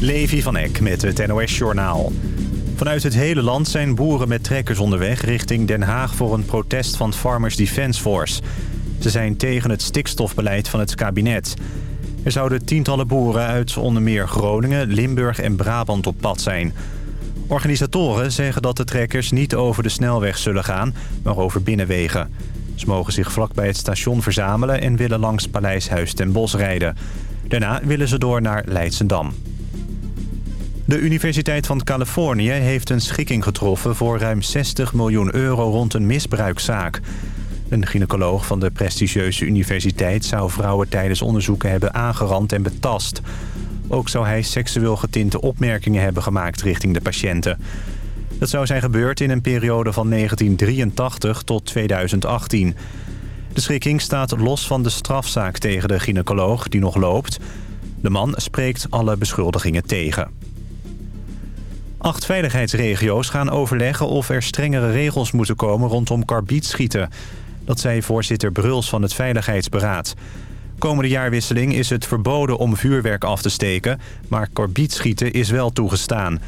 Levi van Eck met het NOS-journaal. Vanuit het hele land zijn boeren met trekkers onderweg richting Den Haag... voor een protest van Farmers Defence Force. Ze zijn tegen het stikstofbeleid van het kabinet. Er zouden tientallen boeren uit onder meer Groningen, Limburg en Brabant op pad zijn. Organisatoren zeggen dat de trekkers niet over de snelweg zullen gaan... maar over binnenwegen. Ze mogen zich vlakbij het station verzamelen... en willen langs Paleishuis ten Bos rijden. Daarna willen ze door naar Leidsendam. De Universiteit van Californië heeft een schikking getroffen... voor ruim 60 miljoen euro rond een misbruikzaak. Een gynaecoloog van de prestigieuze universiteit... zou vrouwen tijdens onderzoeken hebben aangerand en betast. Ook zou hij seksueel getinte opmerkingen hebben gemaakt richting de patiënten. Dat zou zijn gebeurd in een periode van 1983 tot 2018. De schikking staat los van de strafzaak tegen de gynaecoloog die nog loopt. De man spreekt alle beschuldigingen tegen. Acht veiligheidsregio's gaan overleggen of er strengere regels moeten komen rondom karbietschieten. Dat zei voorzitter Bruls van het Veiligheidsberaad. Komende jaarwisseling is het verboden om vuurwerk af te steken... maar karbietschieten is wel toegestaan.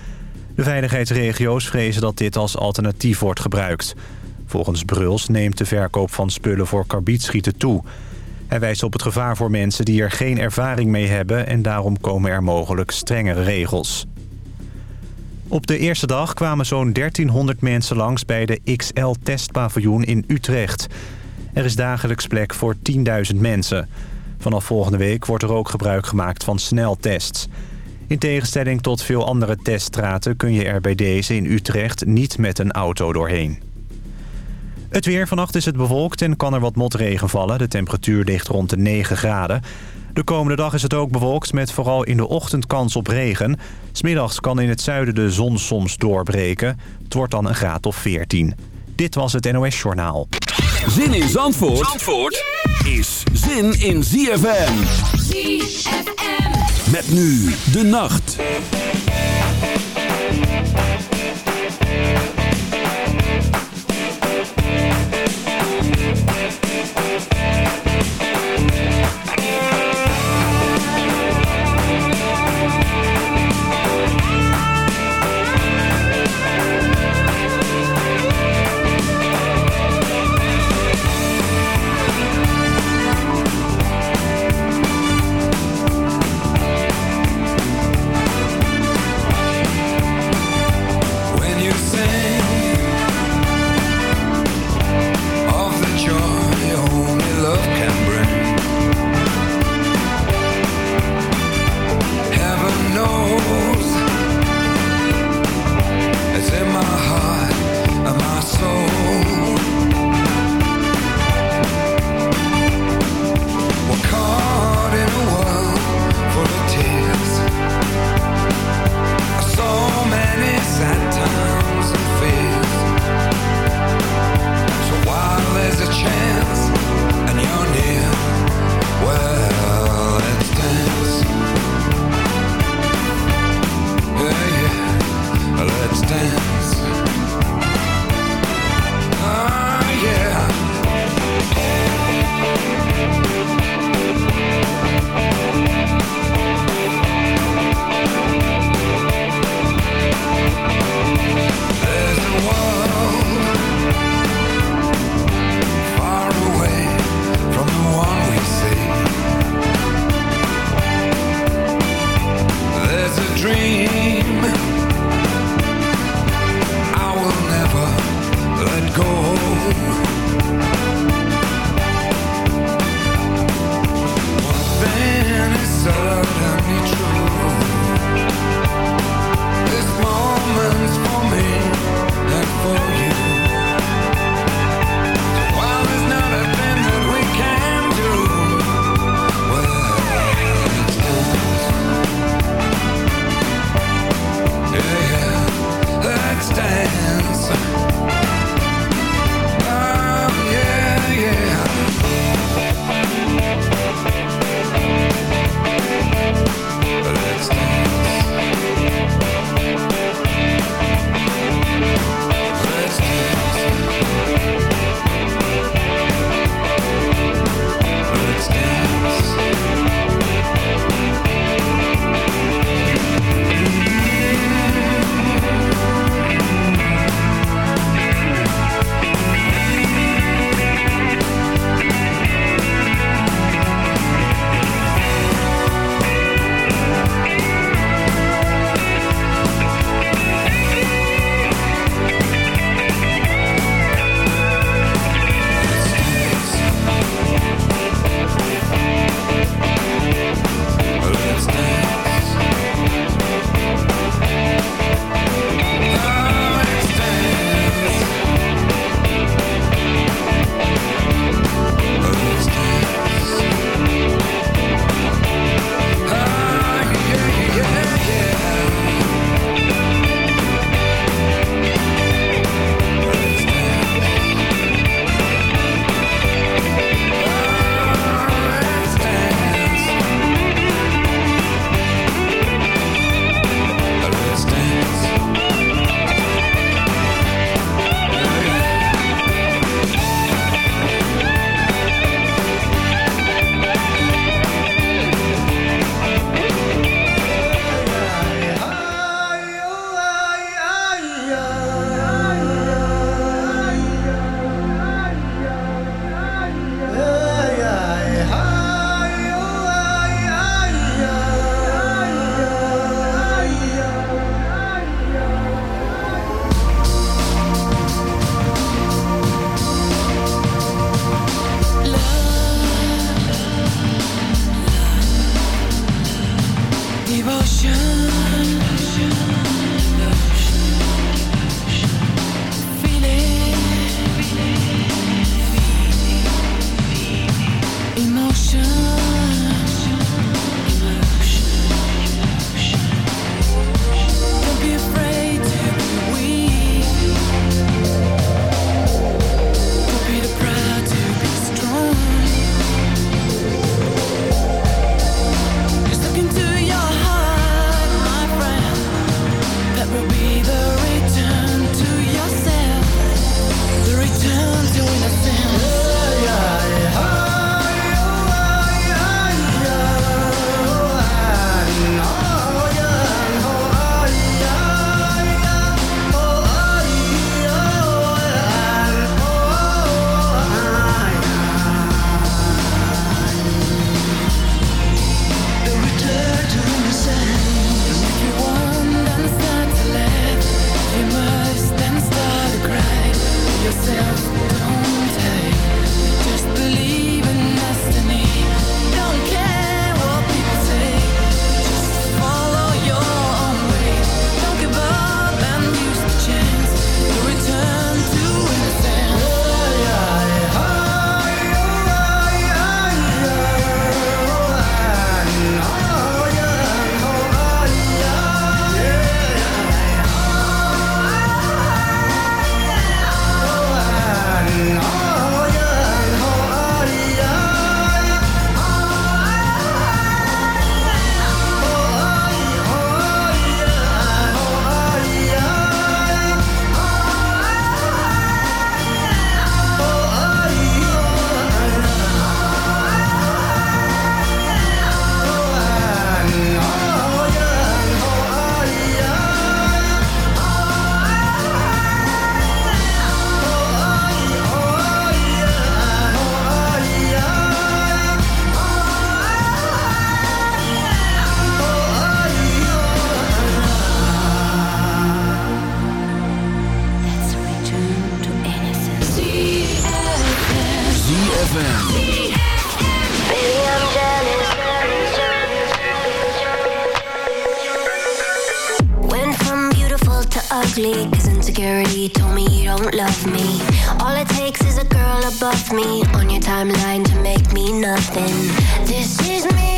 De veiligheidsregio's vrezen dat dit als alternatief wordt gebruikt. Volgens Bruls neemt de verkoop van spullen voor karbietschieten toe. Hij wijst op het gevaar voor mensen die er geen ervaring mee hebben... en daarom komen er mogelijk strengere regels. Op de eerste dag kwamen zo'n 1300 mensen langs bij de XL-testpaviljoen in Utrecht. Er is dagelijks plek voor 10.000 mensen. Vanaf volgende week wordt er ook gebruik gemaakt van sneltests. In tegenstelling tot veel andere teststraten kun je er bij deze in Utrecht niet met een auto doorheen. Het weer. Vannacht is het bewolkt en kan er wat motregen vallen. De temperatuur ligt rond de 9 graden. De komende dag is het ook bewolkt met vooral in de ochtend kans op regen. Smiddags kan in het zuiden de zon soms doorbreken. Het wordt dan een graad of 14. Dit was het NOS Journaal. Zin in Zandvoort, Zandvoort is zin in ZFM. ZFM. Met nu de nacht. takes is a girl above me on your timeline to make me nothing. This is me.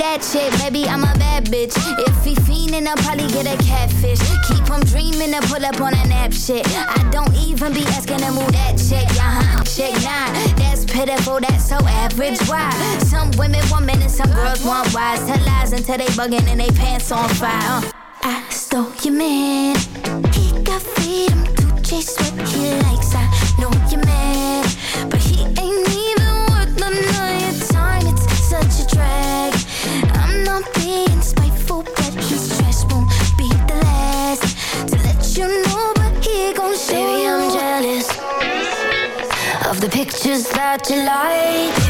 that chick, baby, I'm a bad bitch. If he fiendin', I'll probably get a catfish. Keep him dreaming to pull up on a nap shit. I don't even be asking to move that chick, uh-huh. Chick, nah, that's pitiful, that's so average. Why? Some women want men and some girls want wise. Tell lies until they bugging and they pants on fire. Uh. I stole your man. He got freedom to chase what he likes. I know you're mad, pictures that you like.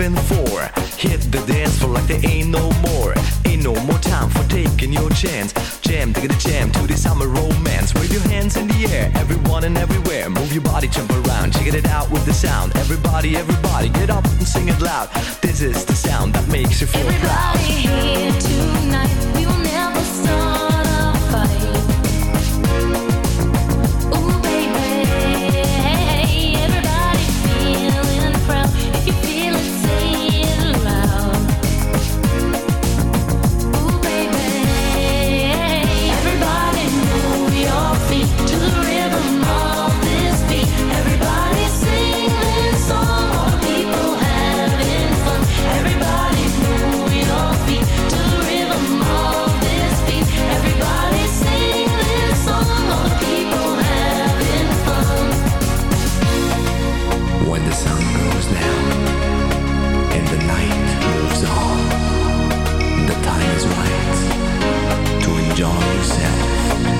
What I'm living for. Hit the dance floor like there ain't no more. Ain't no more time for taking your chance. Jam, digga the jam to the summer romance. Wave your hands in the air, everyone and everywhere. Move your body, jump around, check it out with the sound. Everybody, everybody, get up and sing it loud. This is the sound that makes you feel proud. Everybody here tonight, we will never start to enjoy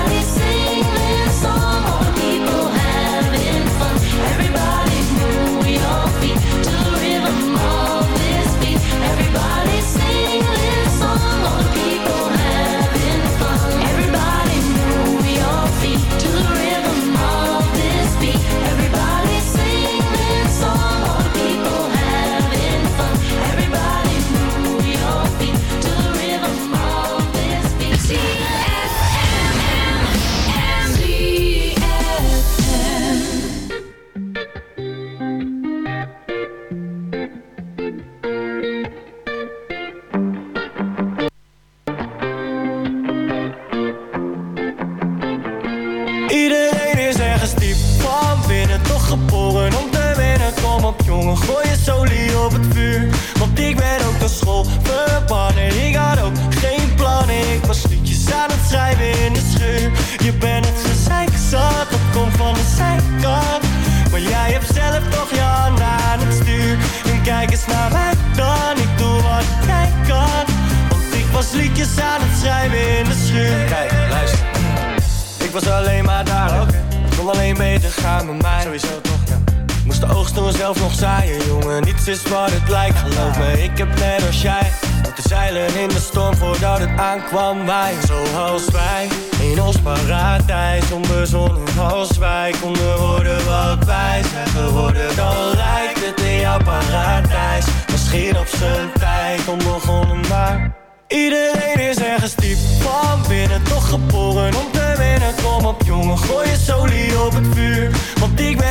is wat het lijkt, geloof me. Ik heb net als jij moeten zeilen in de storm voordat het aankwam. Wij, zoals wij, in ons paradijs. Onbezonnen als wij konden worden wat wij zijn geworden. Dan lijkt het in jouw paradijs. Misschien op zijn tijd, onbegonnen maar. Iedereen is ergens diep van binnen, toch geboren om te winnen. Kom op jongen, gooi je solie op het vuur. Want ik ben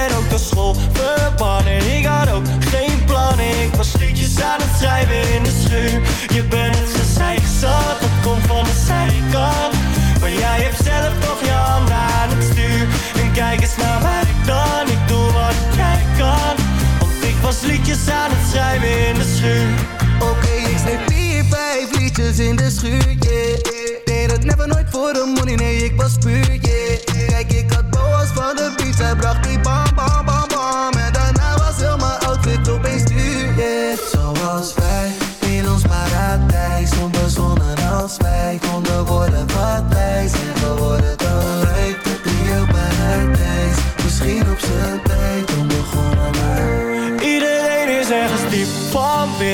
Je bent het gezeik zat, dat komt van de zijkant. Maar jij hebt zelf toch je handen aan het stuur. En kijk eens naar mij dan, ik doe wat jij kan. Want ik was liedjes aan het schrijven in de schuur. Oké, ik schreef vier, vijf liedjes in de schuur, yeah. Deed het never nooit voor de money, nee, ik was puur, yeah. Kijk, ik had boas van de beat, zij bracht die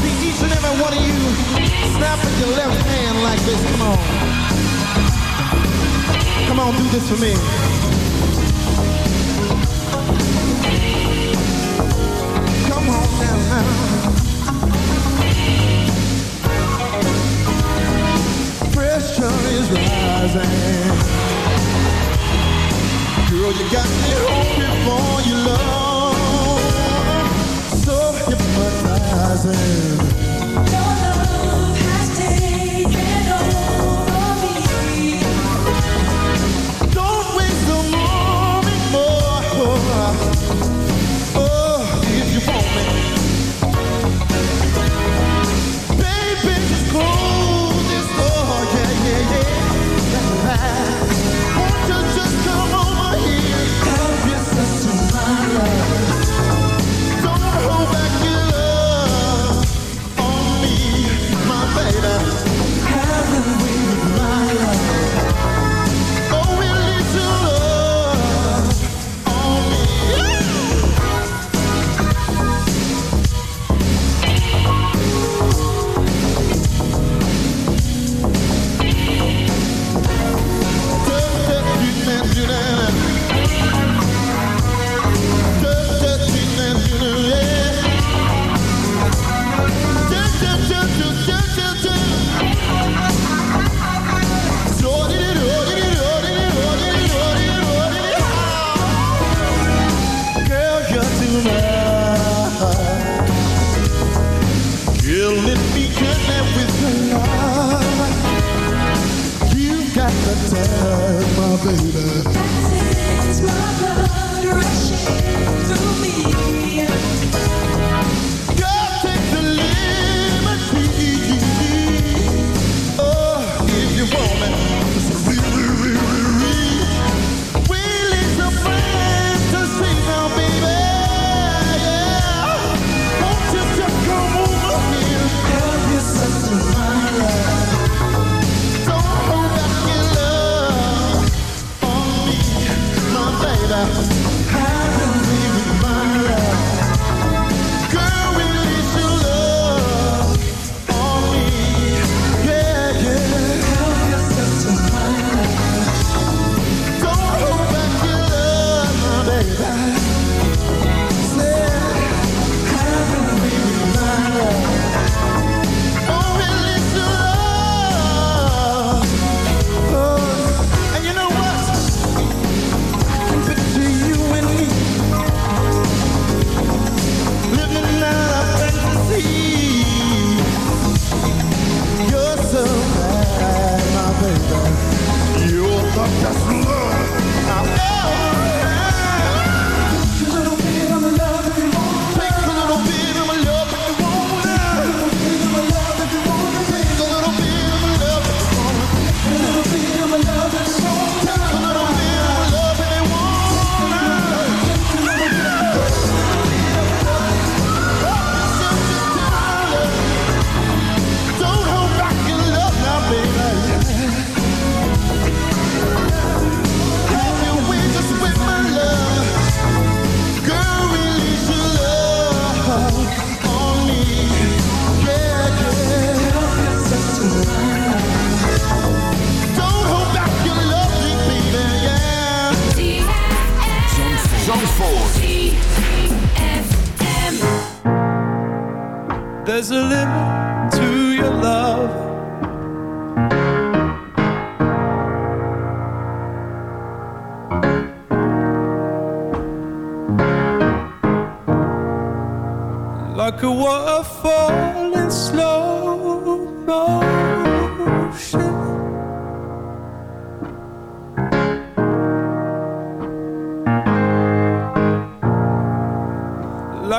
See each and every one of you snap with your left hand like this. Come on. Come on, do this for me. Come on now. Pressure is rising. Girl, you got me home for your love. nothing. No baby.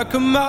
come out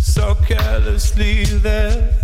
So carelessly there.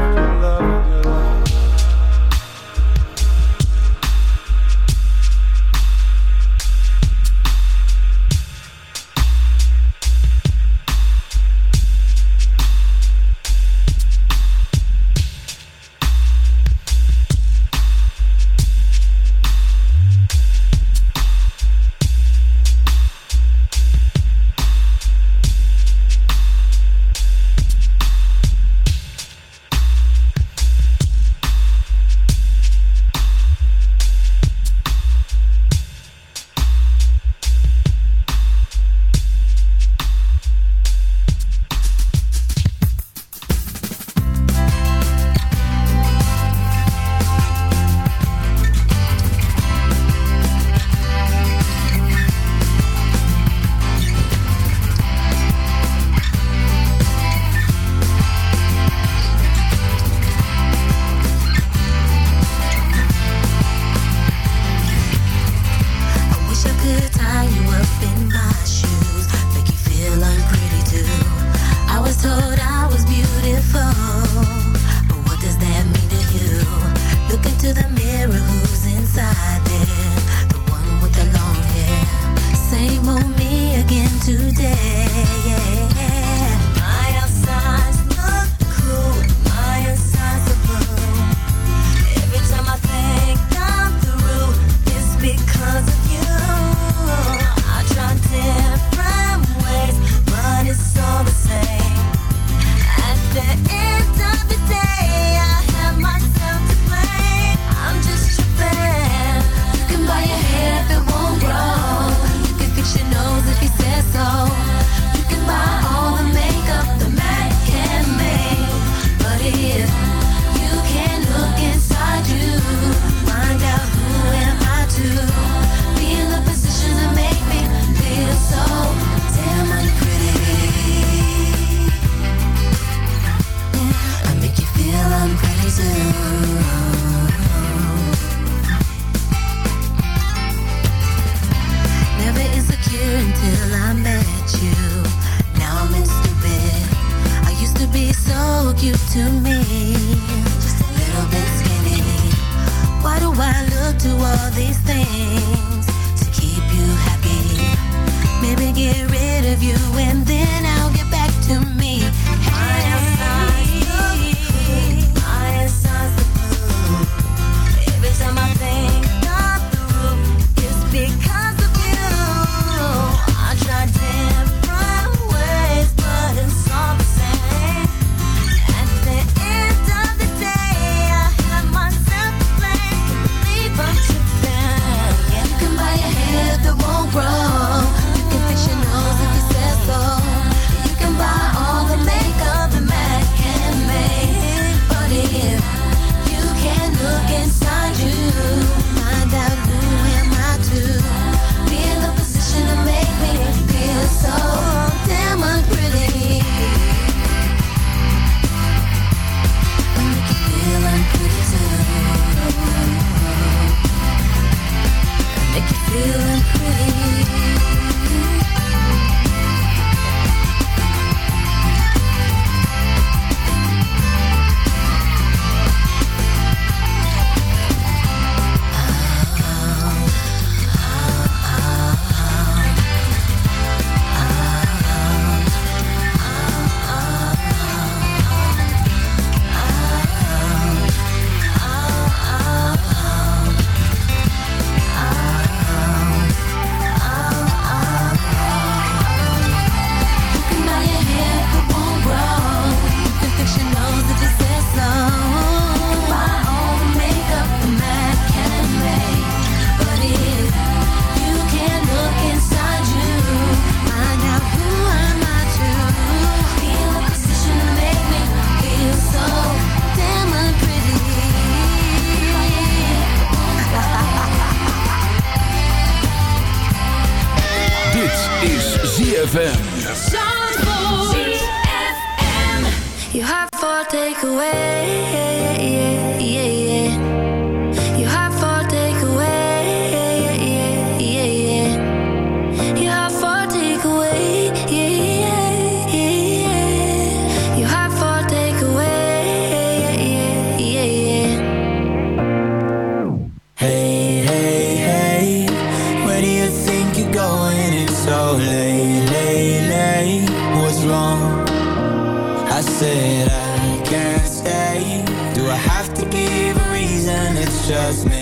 can't stay Do I have to give a reason? It's just me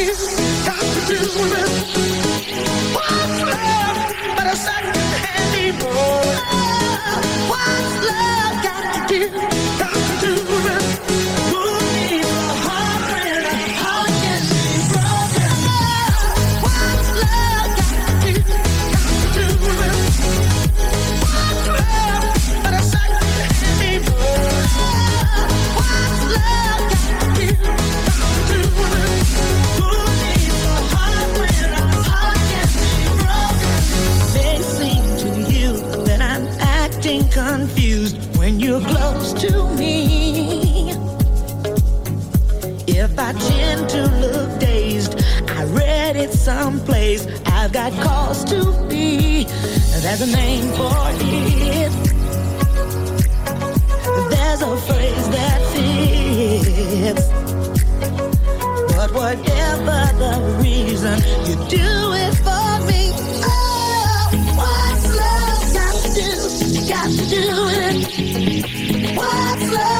Got to do with what's but I anymore. God calls to be. There's a name for it. There's a phrase that fits. But whatever the reason, you do it for me. Oh, what's love got to do? Got to do it. What's love?